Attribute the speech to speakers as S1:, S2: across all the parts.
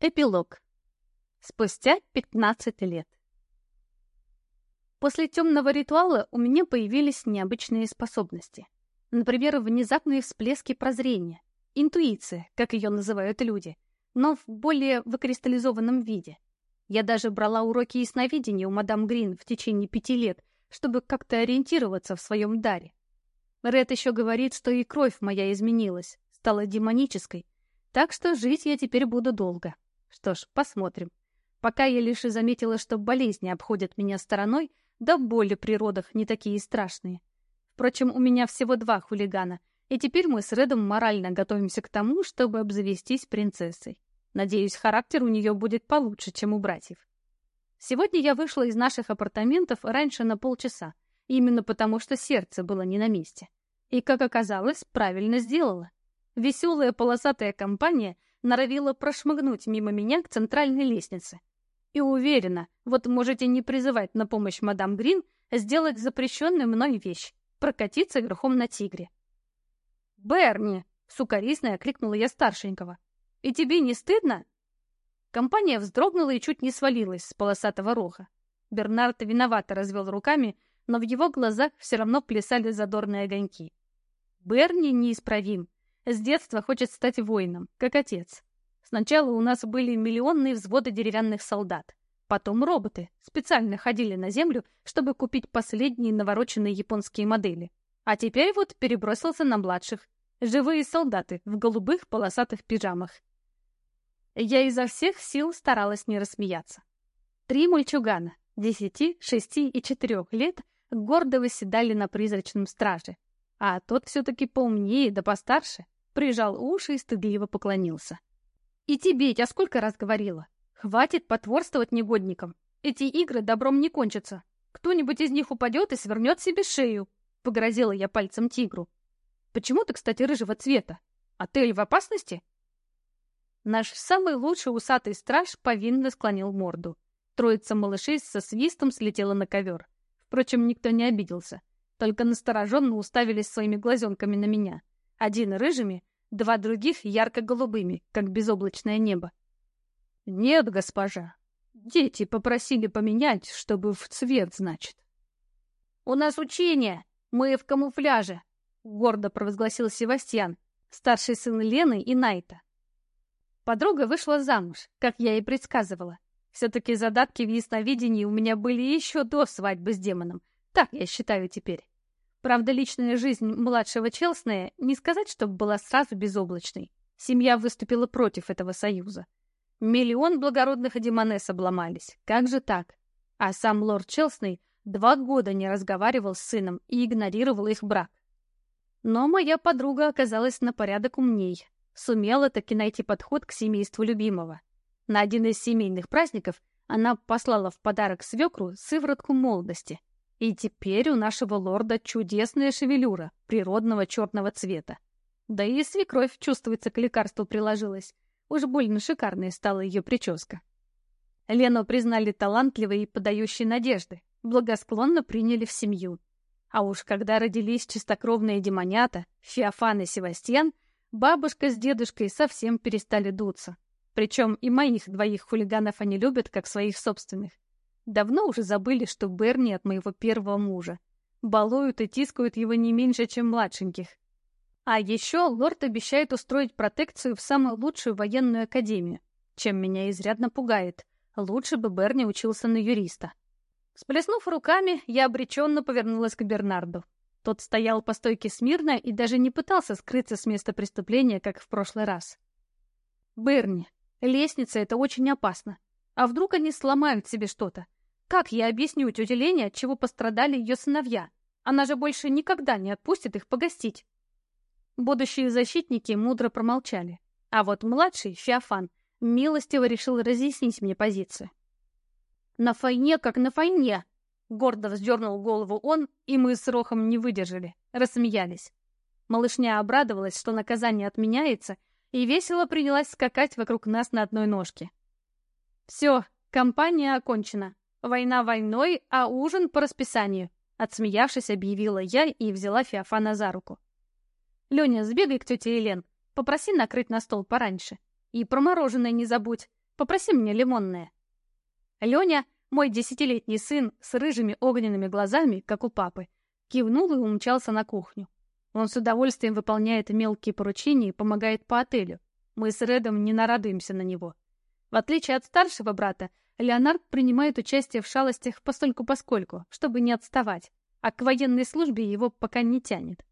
S1: Эпилог. Спустя 15 лет. После темного ритуала у меня появились необычные способности. Например, внезапные всплески прозрения, интуиция, как ее называют люди, но в более выкристаллизованном виде. Я даже брала уроки ясновидения у мадам Грин в течение пяти лет, чтобы как-то ориентироваться в своем даре. Ред еще говорит, что и кровь моя изменилась, стала демонической, так что жить я теперь буду долго. Что ж, посмотрим. Пока я лишь и заметила, что болезни обходят меня стороной, да боли при родах не такие страшные. Впрочем, у меня всего два хулигана, и теперь мы с Редом морально готовимся к тому, чтобы обзавестись принцессой. Надеюсь, характер у нее будет получше, чем у братьев. Сегодня я вышла из наших апартаментов раньше на полчаса, именно потому что сердце было не на месте. И, как оказалось, правильно сделала. Веселая полосатая компания норовила прошмыгнуть мимо меня к центральной лестнице. И уверена, вот можете не призывать на помощь мадам Грин сделать запрещенную мной вещь — прокатиться верхом на тигре. «Берни!» — сукоризно окликнула я старшенького. «И тебе не стыдно?» Компания вздрогнула и чуть не свалилась с полосатого рога. Бернард виновато развел руками, но в его глазах все равно плясали задорные огоньки. Берни неисправим. С детства хочет стать воином, как отец. Сначала у нас были миллионные взводы деревянных солдат. Потом роботы специально ходили на землю, чтобы купить последние навороченные японские модели. А теперь вот перебросился на младших. Живые солдаты в голубых полосатых пижамах. Я изо всех сил старалась не рассмеяться. Три мальчугана, десяти, шести и четырех лет, гордо выседали на призрачном страже. А тот все-таки поумнее да постарше прижал уши и стыдливо поклонился. «И тебе я сколько раз говорила? Хватит потворствовать негодникам. Эти игры добром не кончатся. Кто-нибудь из них упадет и свернет себе шею», — погрозила я пальцем тигру. «Почему ты, кстати, рыжего цвета? Отель в опасности?» Наш самый лучший усатый страж повинно склонил морду. Троица малышей со свистом слетела на ковер. Впрочем, никто не обиделся. Только настороженно уставились своими глазенками на меня — один рыжими, два других ярко-голубыми, как безоблачное небо. «Нет, госпожа, дети попросили поменять, чтобы в цвет, значит». «У нас учение, мы в камуфляже», — гордо провозгласил Севастьян, старший сын Лены и Найта. Подруга вышла замуж, как я и предсказывала. Все-таки задатки в ясновидении у меня были еще до свадьбы с демоном. Так я считаю теперь. Правда, личная жизнь младшего Челсная не сказать, чтобы была сразу безоблачной. Семья выступила против этого союза. Миллион благородных демонесс обломались. Как же так? А сам лорд Челсный два года не разговаривал с сыном и игнорировал их брак. Но моя подруга оказалась на порядок умней. Сумела таки найти подход к семейству любимого. На один из семейных праздников она послала в подарок свекру сыворотку молодости — и теперь у нашего лорда чудесная шевелюра природного черного цвета. Да и свекровь, чувствуется, к лекарству приложилась. Уж больно шикарной стала ее прическа. Лену признали талантливой и подающей надежды, благосклонно приняли в семью. А уж когда родились чистокровные демонята, Феофан и Севастьян, бабушка с дедушкой совсем перестали дуться. Причем и моих двоих хулиганов они любят, как своих собственных. Давно уже забыли, что Берни от моего первого мужа. Балуют и тискают его не меньше, чем младшеньких. А еще лорд обещает устроить протекцию в самую лучшую военную академию, чем меня изрядно пугает. Лучше бы Берни учился на юриста. Сплеснув руками, я обреченно повернулась к Бернарду. Тот стоял по стойке смирно и даже не пытался скрыться с места преступления, как в прошлый раз. «Берни, лестница — это очень опасно. А вдруг они сломают себе что-то? Как я объясню тете Лене, от чего пострадали ее сыновья? Она же больше никогда не отпустит их погостить. Будущие защитники мудро промолчали. А вот младший, Феофан, милостиво решил разъяснить мне позицию. «На фойне, как на фойне!» Гордо вздернул голову он, и мы с Рохом не выдержали, рассмеялись. Малышня обрадовалась, что наказание отменяется, и весело принялась скакать вокруг нас на одной ножке. «Все, компания окончена. Война войной, а ужин по расписанию», — отсмеявшись, объявила я и взяла Феофана за руку. «Леня, сбегай к тете Елен, попроси накрыть на стол пораньше. И про мороженое не забудь. Попроси мне лимонное». Леня, мой десятилетний сын с рыжими огненными глазами, как у папы, кивнул и умчался на кухню. Он с удовольствием выполняет мелкие поручения и помогает по отелю. Мы с Редом не нарадуемся на него. В отличие от старшего брата, Леонард принимает участие в шалостях постольку-поскольку, чтобы не отставать, а к военной службе его пока не тянет.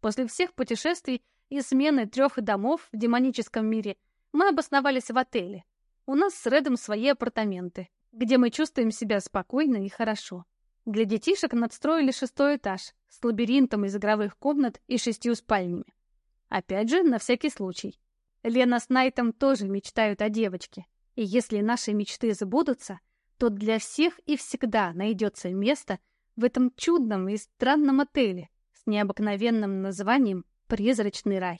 S1: После всех путешествий и смены трех домов в демоническом мире мы обосновались в отеле. У нас с Редом свои апартаменты, где мы чувствуем себя спокойно и хорошо. Для детишек надстроили шестой этаж с лабиринтом из игровых комнат и шестью спальнями. Опять же, на всякий случай. Лена с Найтом тоже мечтают о девочке. И если наши мечты сбудутся, то для всех и всегда найдется место в этом чудном и странном отеле с необыкновенным названием «Призрачный рай».